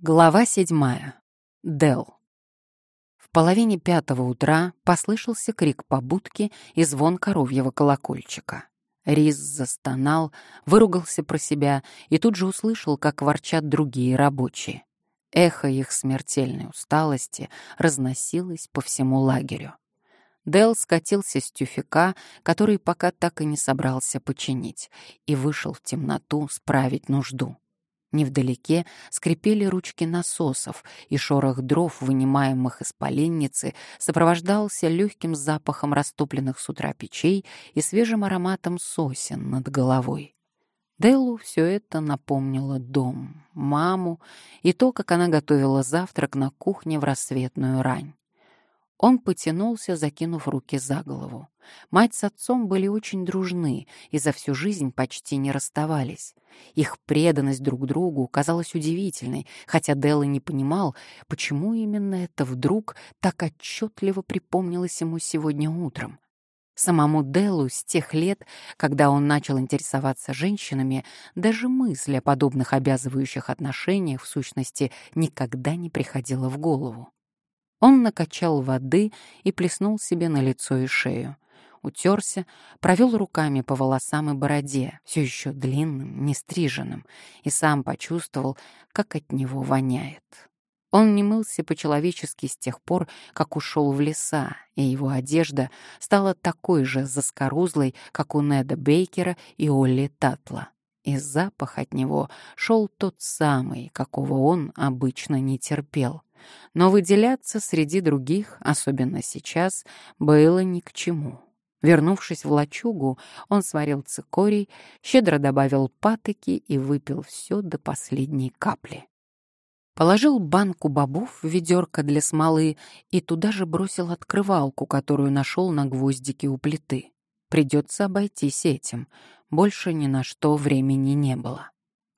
Глава седьмая. Дел. В половине пятого утра послышался крик побудки и звон коровьего колокольчика. Риз застонал, выругался про себя и тут же услышал, как ворчат другие рабочие. Эхо их смертельной усталости разносилось по всему лагерю. Дел скатился с тюфяка, который пока так и не собрался починить, и вышел в темноту справить нужду. Невдалеке скрипели ручки насосов, и шорох дров, вынимаемых из поленницы, сопровождался легким запахом растопленных с утра печей и свежим ароматом сосен над головой. Деллу все это напомнило дом, маму и то, как она готовила завтрак на кухне в рассветную рань. Он потянулся, закинув руки за голову. Мать с отцом были очень дружны и за всю жизнь почти не расставались. Их преданность друг другу казалась удивительной, хотя Делла не понимал, почему именно это вдруг так отчетливо припомнилось ему сегодня утром. Самому Делу с тех лет, когда он начал интересоваться женщинами, даже мысль о подобных обязывающих отношениях в сущности никогда не приходила в голову. Он накачал воды и плеснул себе на лицо и шею. Утерся, провел руками по волосам и бороде, все еще длинным, нестриженным, и сам почувствовал, как от него воняет. Он не мылся по-человечески с тех пор, как ушел в леса, и его одежда стала такой же заскорузлой, как у Неда Бейкера и Олли Татла. И запах от него шел тот самый, какого он обычно не терпел — но выделяться среди других, особенно сейчас, было ни к чему. Вернувшись в лачугу, он сварил цикорий, щедро добавил патоки и выпил все до последней капли. Положил банку бобов в ведерко для смолы и туда же бросил открывалку, которую нашел на гвоздике у плиты. Придется обойтись этим. Больше ни на что времени не было.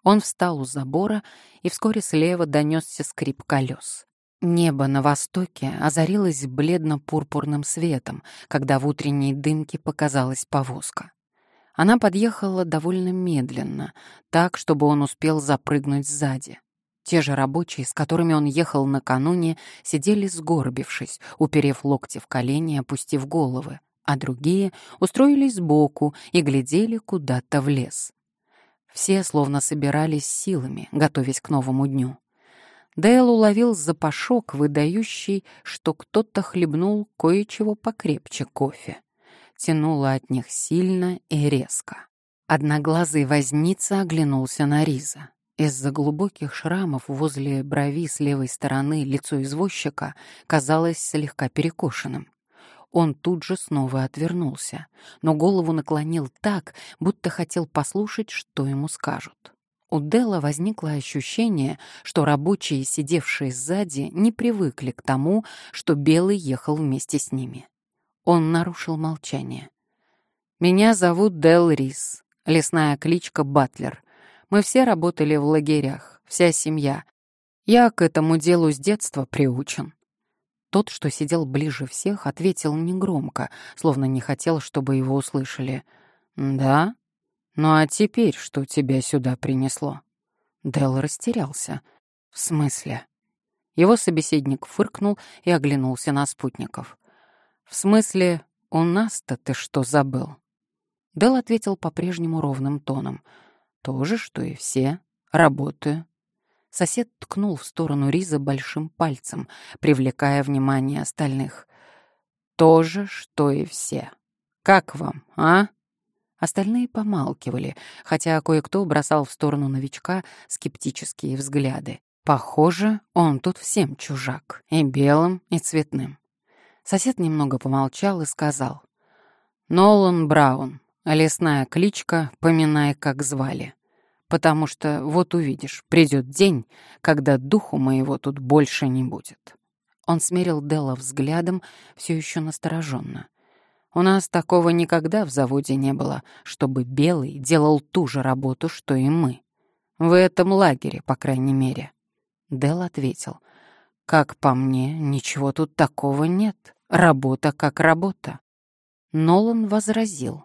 Он встал у забора, и вскоре слева донесся скрип колес. Небо на востоке озарилось бледно-пурпурным светом, когда в утренней дымке показалась повозка. Она подъехала довольно медленно, так, чтобы он успел запрыгнуть сзади. Те же рабочие, с которыми он ехал накануне, сидели сгорбившись, уперев локти в колени опустив головы, а другие устроились сбоку и глядели куда-то в лес. Все словно собирались силами, готовясь к новому дню. Дейл уловил запашок, выдающий, что кто-то хлебнул кое-чего покрепче кофе. Тянуло от них сильно и резко. Одноглазый возница оглянулся на Риза. Из-за глубоких шрамов возле брови с левой стороны лицо извозчика казалось слегка перекошенным. Он тут же снова отвернулся, но голову наклонил так, будто хотел послушать, что ему скажут. У Делла возникло ощущение, что рабочие, сидевшие сзади, не привыкли к тому, что Белый ехал вместе с ними. Он нарушил молчание. «Меня зовут Дел Рис, лесная кличка Батлер. Мы все работали в лагерях, вся семья. Я к этому делу с детства приучен». Тот, что сидел ближе всех, ответил негромко, словно не хотел, чтобы его услышали. «Да?» «Ну а теперь что тебя сюда принесло?» Дел растерялся. «В смысле?» Его собеседник фыркнул и оглянулся на спутников. «В смысле, у нас-то ты что забыл?» Дел ответил по-прежнему ровным тоном. «То же, что и все. Работаю». Сосед ткнул в сторону Риза большим пальцем, привлекая внимание остальных. «То же, что и все. Как вам, а?» Остальные помалкивали, хотя кое-кто бросал в сторону новичка скептические взгляды. Похоже, он тут всем чужак, и белым, и цветным. Сосед немного помолчал и сказал. «Нолан Браун, лесная кличка, поминай, как звали. Потому что, вот увидишь, придет день, когда духу моего тут больше не будет». Он смерил Делла взглядом, все еще настороженно. У нас такого никогда в заводе не было, чтобы Белый делал ту же работу, что и мы. В этом лагере, по крайней мере. Дел ответил. Как по мне, ничего тут такого нет. Работа как работа. Нолан возразил.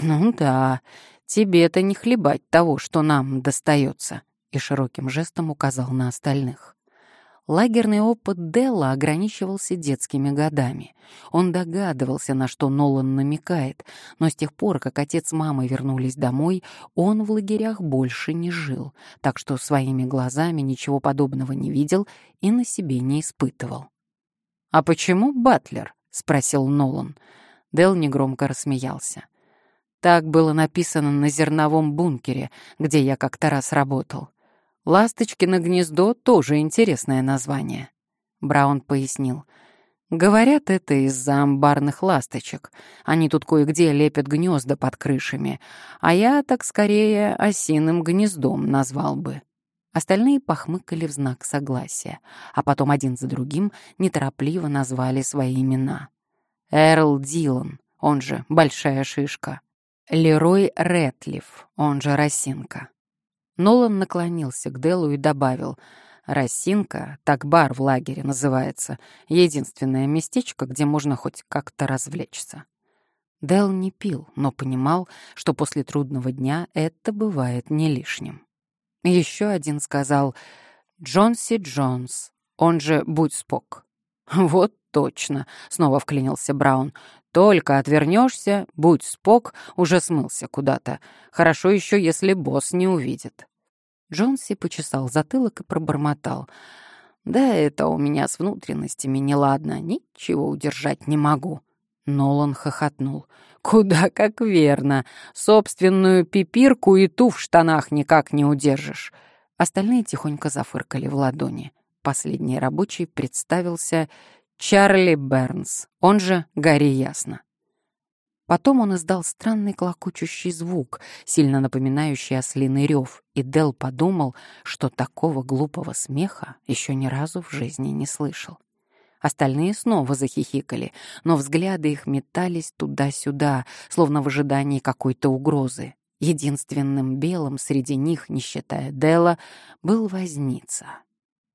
Ну да, тебе-то не хлебать того, что нам достается. и широким жестом указал на остальных. Лагерный опыт Делла ограничивался детскими годами. Он догадывался, на что Нолан намекает, но с тех пор, как отец с мамой вернулись домой, он в лагерях больше не жил, так что своими глазами ничего подобного не видел и на себе не испытывал. «А почему Батлер?» — спросил Нолан. Дел негромко рассмеялся. Так было написано на зерновом бункере, где я как-то раз работал. «Ласточкино гнездо» — тоже интересное название. Браун пояснил. Говорят, это из-за амбарных ласточек. Они тут кое-где лепят гнезда под крышами, а я так скорее осиным гнездом назвал бы. Остальные похмыкали в знак согласия, а потом один за другим неторопливо назвали свои имена. Эрл Дилан, он же Большая Шишка. Лерой Рэтлиф, он же Росинка. Нолан наклонился к Делу и добавил, «Росинка, так бар в лагере называется, единственное местечко, где можно хоть как-то развлечься». Дел не пил, но понимал, что после трудного дня это бывает не лишним. Еще один сказал «Джонси Джонс, он же Будь Спок». «Вот точно», — снова вклинился Браун. «Только отвернешься, будь спок, уже смылся куда-то. Хорошо еще, если босс не увидит». Джонси почесал затылок и пробормотал. «Да это у меня с внутренностями неладно, ничего удержать не могу». Нолан хохотнул. «Куда как верно. Собственную пипирку и ту в штанах никак не удержишь». Остальные тихонько зафыркали в ладони. Последний рабочий представился Чарли Бернс, он же Гарри Ясно. Потом он издал странный клокочущий звук, сильно напоминающий ослиный рев, и Дел подумал, что такого глупого смеха еще ни разу в жизни не слышал. Остальные снова захихикали, но взгляды их метались туда-сюда, словно в ожидании какой-то угрозы. Единственным белым среди них, не считая Дела, был возница.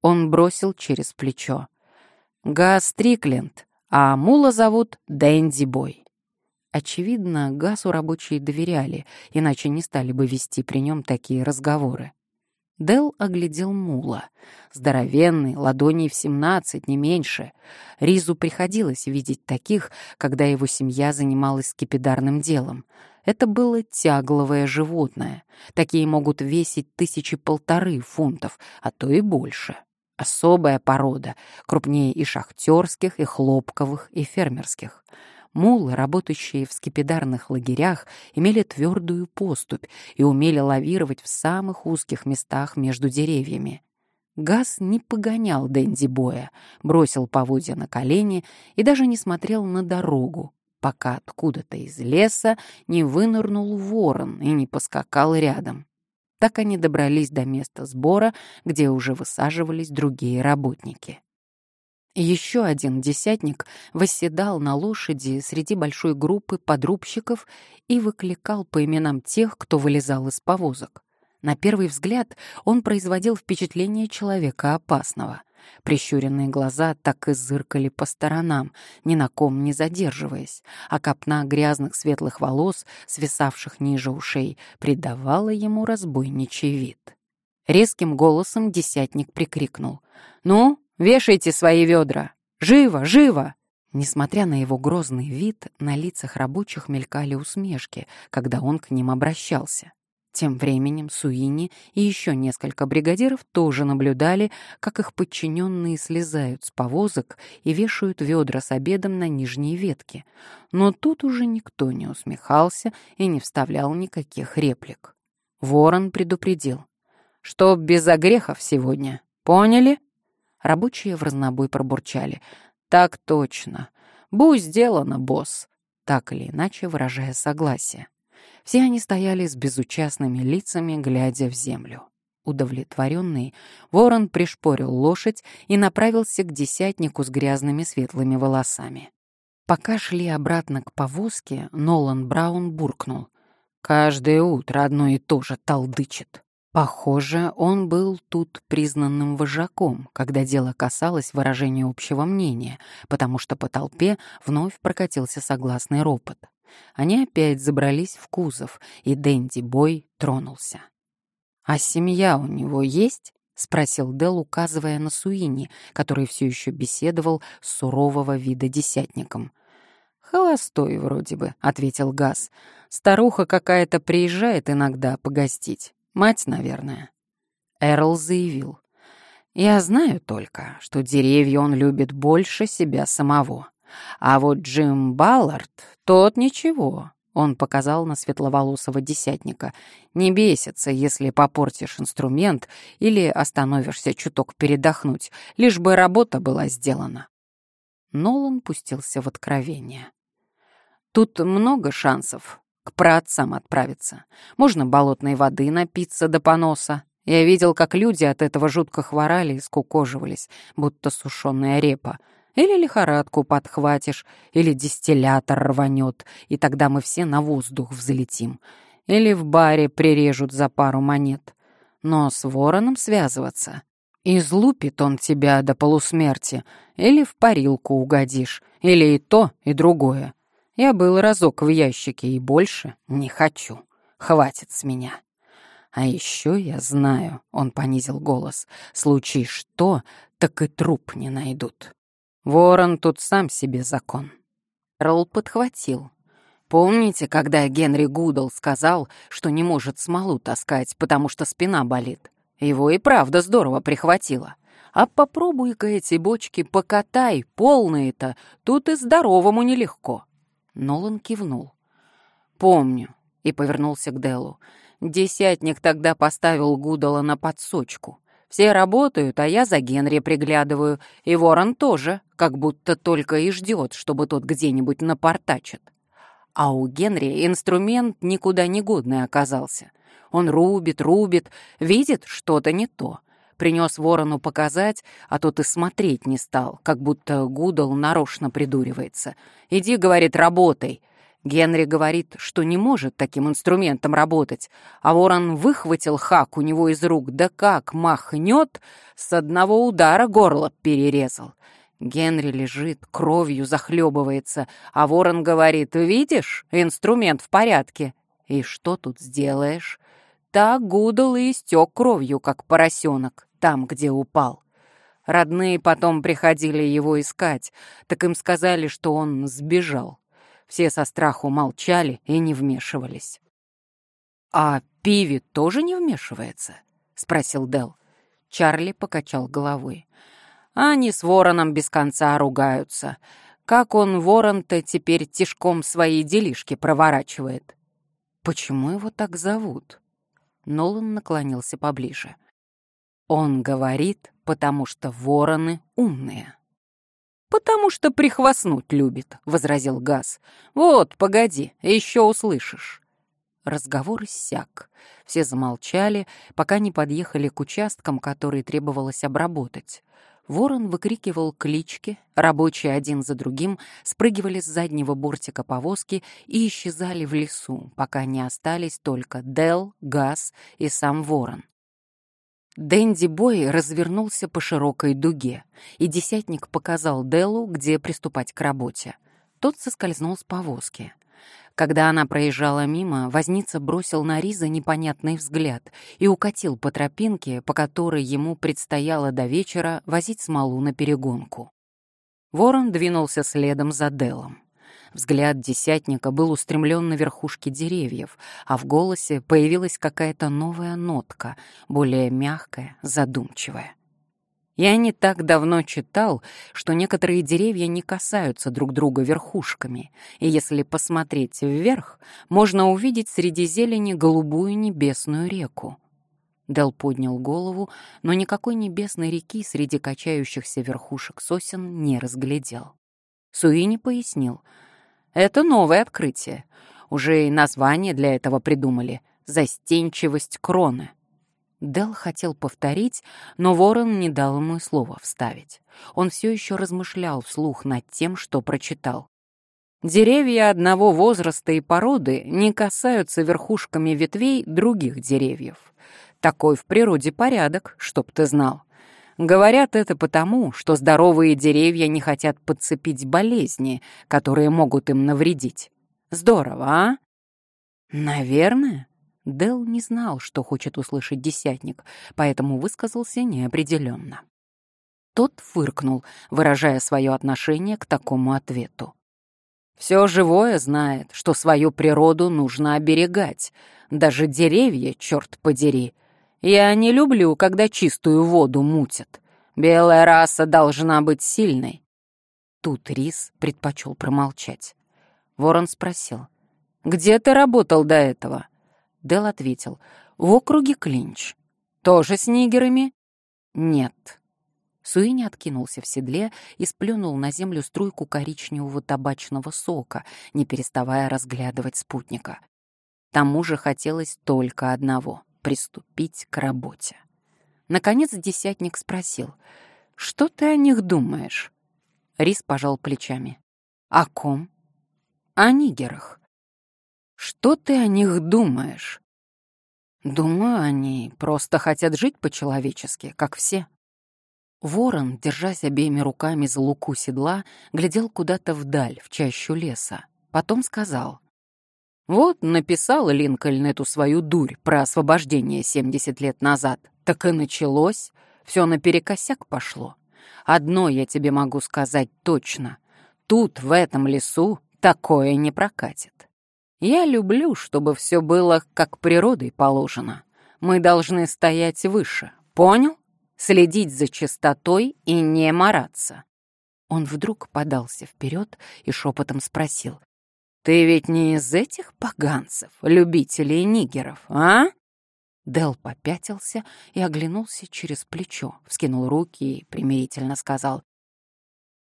Он бросил через плечо. «Газ Стрикленд, а мула зовут Дэнди Бой». Очевидно, Гасу рабочие доверяли, иначе не стали бы вести при нем такие разговоры. Дел оглядел мула. Здоровенный, ладоней в семнадцать, не меньше. Ризу приходилось видеть таких, когда его семья занималась скипидарным делом. Это было тягловое животное. Такие могут весить тысячи полторы фунтов, а то и больше. Особая порода, крупнее и шахтерских, и хлопковых, и фермерских. Мулы, работающие в скипидарных лагерях, имели твердую поступь и умели лавировать в самых узких местах между деревьями. Газ не погонял Дэнди Боя, бросил поводья на колени и даже не смотрел на дорогу, пока откуда-то из леса не вынырнул ворон и не поскакал рядом. Так они добрались до места сбора, где уже высаживались другие работники. Еще один десятник восседал на лошади среди большой группы подрубщиков и выкликал по именам тех, кто вылезал из повозок. На первый взгляд он производил впечатление человека опасного. Прищуренные глаза так и зыркали по сторонам, ни на ком не задерживаясь, а копна грязных светлых волос, свисавших ниже ушей, придавала ему разбойничий вид. Резким голосом десятник прикрикнул. «Ну, Вешайте свои ведра! Живо, живо!» Несмотря на его грозный вид, на лицах рабочих мелькали усмешки, когда он к ним обращался. Тем временем Суини и еще несколько бригадиров тоже наблюдали, как их подчиненные слезают с повозок и вешают ведра с обедом на нижние ветки. Но тут уже никто не усмехался и не вставлял никаких реплик. Ворон предупредил. «Чтоб без огрехов сегодня. Поняли?» Рабочие в разнобой пробурчали. «Так точно. Будь сделано, босс!» Так или иначе выражая согласие. Все они стояли с безучастными лицами, глядя в землю. Удовлетворенный, ворон пришпорил лошадь и направился к десятнику с грязными светлыми волосами. Пока шли обратно к повозке, Нолан Браун буркнул. «Каждое утро одно и то же толдычит». Похоже, он был тут признанным вожаком, когда дело касалось выражения общего мнения, потому что по толпе вновь прокатился согласный ропот. Они опять забрались в кузов, и Дэнди Бой тронулся. «А семья у него есть?» — спросил Дел, указывая на Суини, который все еще беседовал с сурового вида десятником. «Холостой вроде бы», — ответил Газ. «Старуха какая-то приезжает иногда погостить. Мать, наверное». Эрл заявил. «Я знаю только, что деревья он любит больше себя самого. А вот Джим Баллард, тот ничего, он показал на светловолосого десятника. «Не бесится, если попортишь инструмент или остановишься чуток передохнуть, лишь бы работа была сделана». Нолан пустился в откровение. «Тут много шансов к праотцам отправиться. Можно болотной воды напиться до поноса. Я видел, как люди от этого жутко хворали и скукоживались, будто сушеная репа. Или лихорадку подхватишь, или дистиллятор рванет, и тогда мы все на воздух взлетим. Или в баре прирежут за пару монет. Но с вороном связываться. Излупит он тебя до полусмерти, или в парилку угодишь, или и то, и другое. Я был разок в ящике и больше не хочу. Хватит с меня. А еще я знаю, — он понизил голос, — случай что, так и труп не найдут. Ворон тут сам себе закон. Ролл подхватил. Помните, когда Генри Гудл сказал, что не может смолу таскать, потому что спина болит? Его и правда здорово прихватило. А попробуй-ка эти бочки покатай, полные-то, тут и здоровому нелегко. Нолан кивнул. «Помню», — и повернулся к Делу. «Десятник тогда поставил Гудала на подсочку. Все работают, а я за Генри приглядываю. И ворон тоже, как будто только и ждет, чтобы тот где-нибудь напортачит. А у Генри инструмент никуда не годный оказался. Он рубит, рубит, видит что-то не то. Принес ворону показать, а тот и смотреть не стал, как будто Гудал нарочно придуривается. «Иди, — говорит, — работай. Генри говорит, что не может таким инструментом работать, а ворон выхватил хак у него из рук, да как махнет, с одного удара горло перерезал. Генри лежит, кровью захлебывается, а ворон говорит, «Видишь, инструмент в порядке». И что тут сделаешь? Так гудал и истек кровью, как поросенок, там, где упал. Родные потом приходили его искать, так им сказали, что он сбежал. Все со страху молчали и не вмешивались. «А Пиви тоже не вмешивается?» — спросил Дел. Чарли покачал головой. «Они с вороном без конца ругаются. Как он, ворон-то, теперь тишком свои делишки проворачивает?» «Почему его так зовут?» Нолан наклонился поближе. «Он говорит, потому что вороны умные». «Потому что прихвастнуть любит», — возразил Газ. «Вот, погоди, еще услышишь». Разговор иссяк. Все замолчали, пока не подъехали к участкам, которые требовалось обработать. Ворон выкрикивал клички, рабочие один за другим спрыгивали с заднего бортика повозки и исчезали в лесу, пока не остались только Дел, Газ и сам Ворон. Дэнди Бой развернулся по широкой дуге, и десятник показал Делу, где приступать к работе. Тот соскользнул с повозки. Когда она проезжала мимо, возница бросил на Риза непонятный взгляд и укатил по тропинке, по которой ему предстояло до вечера возить смолу на перегонку. Ворон двинулся следом за Делом. Взгляд десятника был устремлен на верхушки деревьев, а в голосе появилась какая-то новая нотка, более мягкая, задумчивая. Я не так давно читал, что некоторые деревья не касаются друг друга верхушками, и если посмотреть вверх, можно увидеть среди зелени голубую небесную реку. Дел поднял голову, но никакой небесной реки среди качающихся верхушек сосен не разглядел. Суини пояснил — это новое открытие. Уже и название для этого придумали — «Застенчивость кроны». Дел хотел повторить, но ворон не дал ему слова вставить. Он все еще размышлял вслух над тем, что прочитал. Деревья одного возраста и породы не касаются верхушками ветвей других деревьев. Такой в природе порядок, чтоб ты знал. Говорят это потому, что здоровые деревья не хотят подцепить болезни, которые могут им навредить. Здорово, а? Наверное. Дел не знал, что хочет услышать десятник, поэтому высказался неопределенно. Тот фыркнул, выражая свое отношение к такому ответу. «Все живое знает, что свою природу нужно оберегать, даже деревья, черт подери. Я не люблю, когда чистую воду мутят. Белая раса должна быть сильной». Тут Рис предпочел промолчать. Ворон спросил, «Где ты работал до этого?» Дел ответил, «В округе Клинч». «Тоже с нигерами?» «Нет». Суини откинулся в седле и сплюнул на землю струйку коричневого табачного сока, не переставая разглядывать спутника. Тому же хотелось только одного — приступить к работе. Наконец десятник спросил, «Что ты о них думаешь?» Рис пожал плечами. «О ком?» «О нигерах». Что ты о них думаешь? Думаю, они просто хотят жить по-человечески, как все. Ворон, держась обеими руками за луку седла, глядел куда-то вдаль, в чащу леса. Потом сказал. «Вот написал Линкольн эту свою дурь про освобождение 70 лет назад. Так и началось. Все наперекосяк пошло. Одно я тебе могу сказать точно. Тут, в этом лесу, такое не прокатит. Я люблю, чтобы все было как природой положено. Мы должны стоять выше. Понял? Следить за чистотой и не мараться. Он вдруг подался вперед и шепотом спросил. «Ты ведь не из этих поганцев, любителей нигеров, а?» Дел попятился и оглянулся через плечо, вскинул руки и примирительно сказал.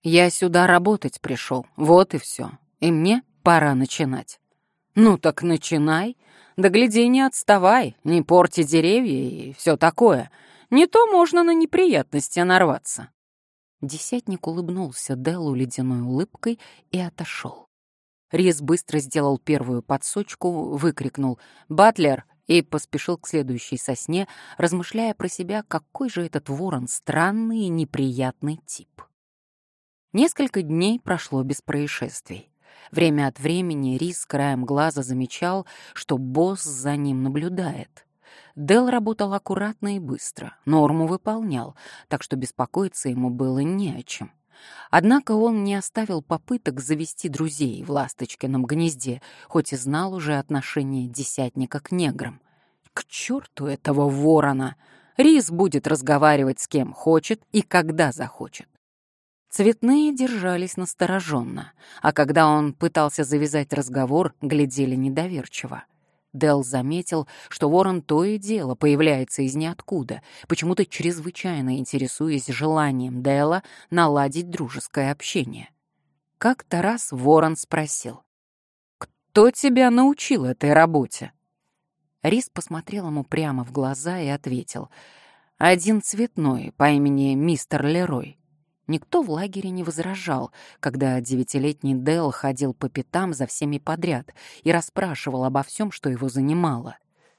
«Я сюда работать пришел, вот и все. И мне пора начинать». «Ну так начинай. Да гляди, не отставай, не порти деревья и все такое. Не то можно на неприятности нарваться». Десятник улыбнулся Деллу ледяной улыбкой и отошел. Рис быстро сделал первую подсочку, выкрикнул «Батлер!» и поспешил к следующей сосне, размышляя про себя, какой же этот ворон странный и неприятный тип. Несколько дней прошло без происшествий. Время от времени Рис краем глаза замечал, что босс за ним наблюдает. Дел работал аккуратно и быстро, норму выполнял, так что беспокоиться ему было не о чем. Однако он не оставил попыток завести друзей в Ласточкином гнезде, хоть и знал уже отношение десятника к неграм. К черту этого ворона! Рис будет разговаривать с кем хочет и когда захочет. Цветные держались настороженно, а когда он пытался завязать разговор, глядели недоверчиво. Дел заметил, что ворон то и дело появляется из ниоткуда, почему-то чрезвычайно интересуясь желанием Дела наладить дружеское общение. Как-то раз ворон спросил, «Кто тебя научил этой работе?» Рис посмотрел ему прямо в глаза и ответил, «Один цветной по имени мистер Лерой. Никто в лагере не возражал, когда девятилетний Дэл ходил по пятам за всеми подряд и расспрашивал обо всем, что его занимало.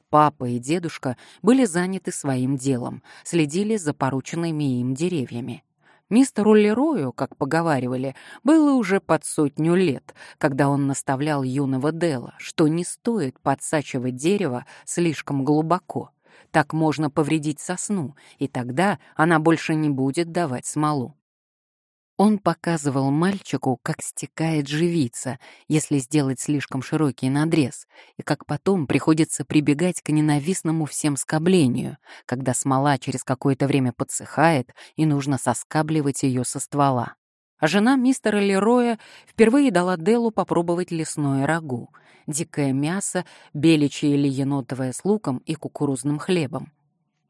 Папа и дедушка были заняты своим делом, следили за порученными им деревьями. Мистеру Лерою, как поговаривали, было уже под сотню лет, когда он наставлял юного Дела, что не стоит подсачивать дерево слишком глубоко. Так можно повредить сосну, и тогда она больше не будет давать смолу. Он показывал мальчику, как стекает живица, если сделать слишком широкий надрез, и как потом приходится прибегать к ненавистному всем скоблению, когда смола через какое-то время подсыхает, и нужно соскабливать ее со ствола. А жена мистера Лероя впервые дала Делу попробовать лесное рагу, дикое мясо, беличье или енотовое с луком и кукурузным хлебом.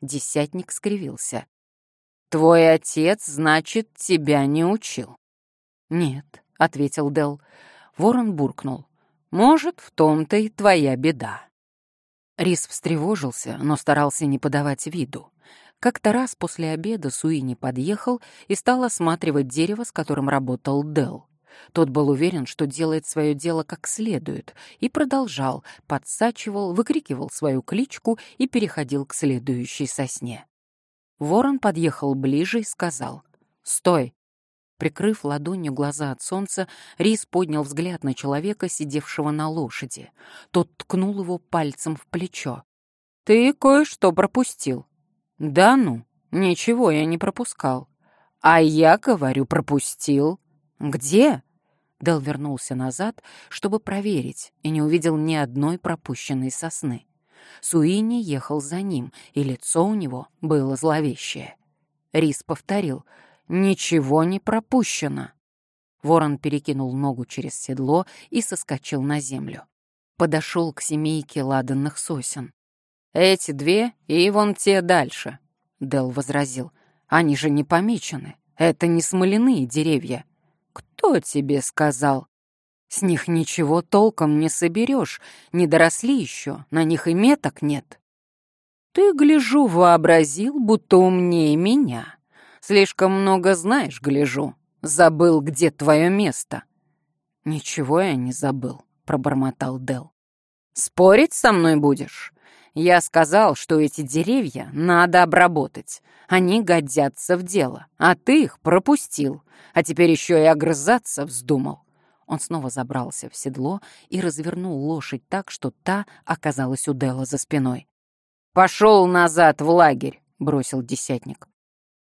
Десятник скривился. «Твой отец, значит, тебя не учил?» «Нет», — ответил Дел. Ворон буркнул. «Может, в том-то и твоя беда». Рис встревожился, но старался не подавать виду. Как-то раз после обеда Суини подъехал и стал осматривать дерево, с которым работал Дел. Тот был уверен, что делает свое дело как следует, и продолжал, подсачивал, выкрикивал свою кличку и переходил к следующей сосне. Ворон подъехал ближе и сказал «Стой!» Прикрыв ладонью глаза от солнца, Рис поднял взгляд на человека, сидевшего на лошади. Тот ткнул его пальцем в плечо. «Ты кое-что пропустил». «Да ну, ничего я не пропускал». «А я, говорю, пропустил». «Где?» Дел вернулся назад, чтобы проверить, и не увидел ни одной пропущенной сосны. Суини ехал за ним, и лицо у него было зловещее. Рис повторил «Ничего не пропущено». Ворон перекинул ногу через седло и соскочил на землю. Подошел к семейке ладанных сосен. «Эти две и вон те дальше», — Дел возразил. «Они же не помечены. Это не смоляные деревья». «Кто тебе сказал?» «С них ничего толком не соберешь, не доросли еще, на них и меток нет». «Ты, гляжу, вообразил, будто умнее меня. Слишком много знаешь, гляжу. Забыл, где твое место». «Ничего я не забыл», — пробормотал Дел. «Спорить со мной будешь? Я сказал, что эти деревья надо обработать. Они годятся в дело, а ты их пропустил а теперь еще и огрызаться вздумал. Он снова забрался в седло и развернул лошадь так, что та оказалась у Дела за спиной. «Пошел назад в лагерь!» — бросил десятник.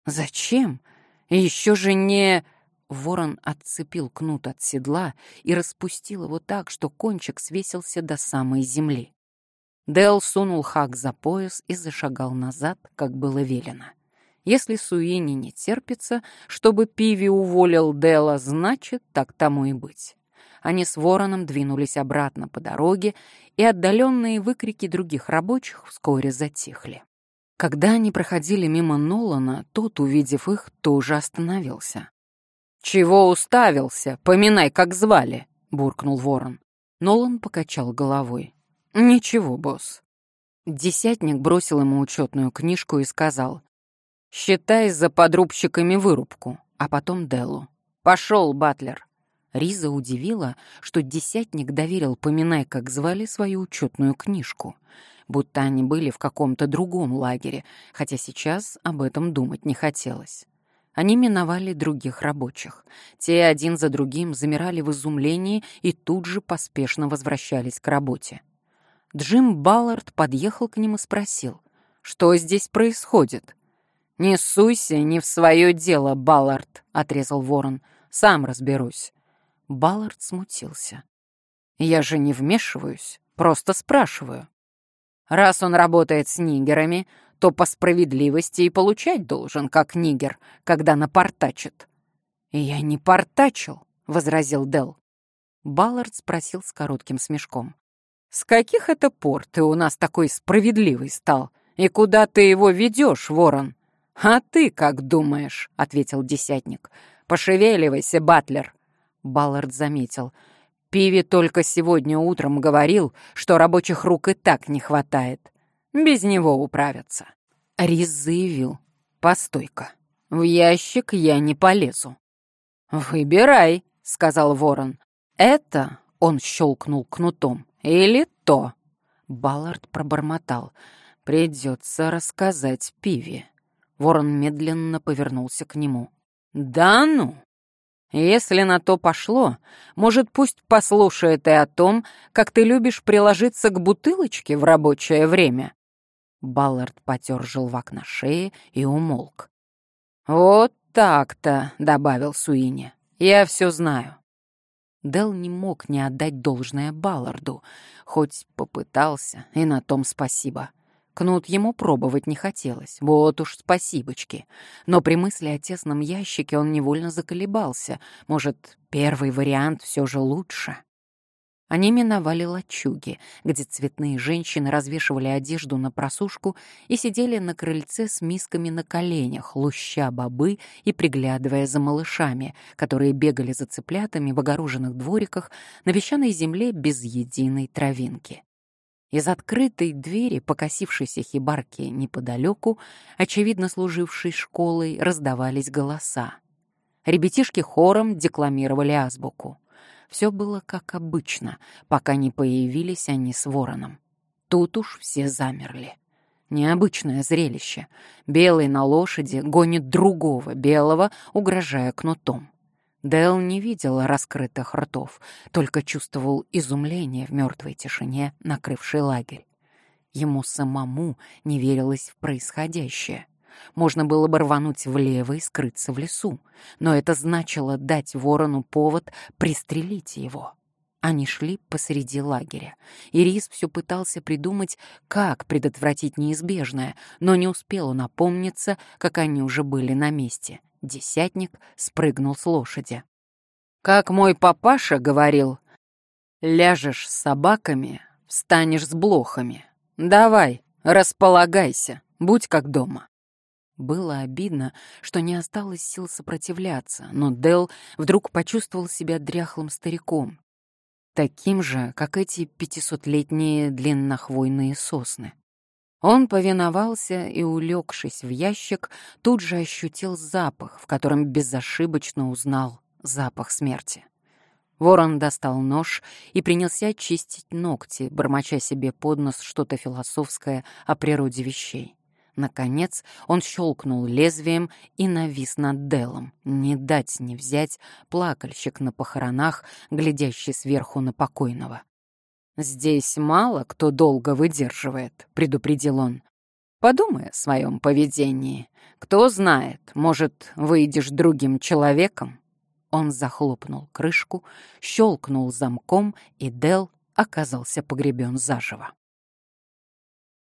«Зачем? Еще же не...» Ворон отцепил кнут от седла и распустил его так, что кончик свесился до самой земли. Дел сунул хак за пояс и зашагал назад, как было велено. Если Суини не терпится, чтобы Пиви уволил Дела, значит, так тому и быть. Они с Вороном двинулись обратно по дороге, и отдаленные выкрики других рабочих вскоре затихли. Когда они проходили мимо Нолана, тот, увидев их, тоже остановился. «Чего уставился? Поминай, как звали!» — буркнул Ворон. Нолан покачал головой. «Ничего, босс». Десятник бросил ему учетную книжку и сказал, Считай за подрубщиками вырубку, а потом Делу. Пошел, Батлер. Риза удивила, что десятник доверил, поминай, как звали свою учетную книжку, будто они были в каком-то другом лагере, хотя сейчас об этом думать не хотелось. Они миновали других рабочих. Те один за другим замирали в изумлении и тут же поспешно возвращались к работе. Джим Баллард подъехал к ним и спросил, что здесь происходит. «Не суйся не в свое дело, Баллард», — отрезал ворон. «Сам разберусь». Баллард смутился. «Я же не вмешиваюсь, просто спрашиваю. Раз он работает с нигерами, то по справедливости и получать должен, как нигер, когда напортачит». «Я не портачил», — возразил Дел. Баллард спросил с коротким смешком. «С каких это пор ты у нас такой справедливый стал? И куда ты его ведешь, ворон?» «А ты как думаешь?» — ответил десятник. «Пошевеливайся, Батлер!» Баллард заметил. «Пиви только сегодня утром говорил, что рабочих рук и так не хватает. Без него управятся». Рис заявил. «Постой-ка, в ящик я не полезу». «Выбирай», — сказал ворон. «Это...» — он щелкнул кнутом. «Или то». Баллард пробормотал. «Придется рассказать Пиви». Ворон медленно повернулся к нему. «Да ну! Если на то пошло, может, пусть послушает и о том, как ты любишь приложиться к бутылочке в рабочее время?» Баллард потер желвак на шее и умолк. «Вот так-то», — добавил Суини, — «я все знаю». Дел не мог не отдать должное Балларду, хоть попытался, и на том спасибо. Кнут ему пробовать не хотелось, вот уж спасибочки. Но при мысли о тесном ящике он невольно заколебался. Может, первый вариант все же лучше? Они миновали лачуги, где цветные женщины развешивали одежду на просушку и сидели на крыльце с мисками на коленях, луща бобы и приглядывая за малышами, которые бегали за цыплятами в огороженных двориках на песчаной земле без единой травинки. Из открытой двери покосившейся хибарки неподалеку, очевидно служившей школой, раздавались голоса. Ребятишки хором декламировали азбуку. Все было как обычно, пока не появились они с вороном. Тут уж все замерли. Необычное зрелище. Белый на лошади гонит другого белого, угрожая кнутом. Дэл не видел раскрытых ртов, только чувствовал изумление в мертвой тишине, накрывшей лагерь. Ему самому не верилось в происходящее. Можно было бы рвануть влево и скрыться в лесу, но это значило дать ворону повод пристрелить его. Они шли посреди лагеря. и Рис все пытался придумать, как предотвратить неизбежное, но не успел он опомниться, как они уже были на месте. Десятник спрыгнул с лошади. «Как мой папаша говорил, ляжешь с собаками, встанешь с блохами. Давай, располагайся, будь как дома». Было обидно, что не осталось сил сопротивляться, но Дел вдруг почувствовал себя дряхлым стариком, таким же, как эти пятисотлетние длиннохвойные сосны. Он повиновался и, улегшись в ящик, тут же ощутил запах, в котором безошибочно узнал запах смерти. Ворон достал нож и принялся чистить ногти, бормоча себе под нос что-то философское о природе вещей. Наконец он щелкнул лезвием и навис над Делом. Не дать не взять плакальщик на похоронах, глядящий сверху на покойного. «Здесь мало кто долго выдерживает», — предупредил он. «Подумай о своем поведении. Кто знает, может, выйдешь другим человеком?» Он захлопнул крышку, щелкнул замком, и Дел оказался погребен заживо.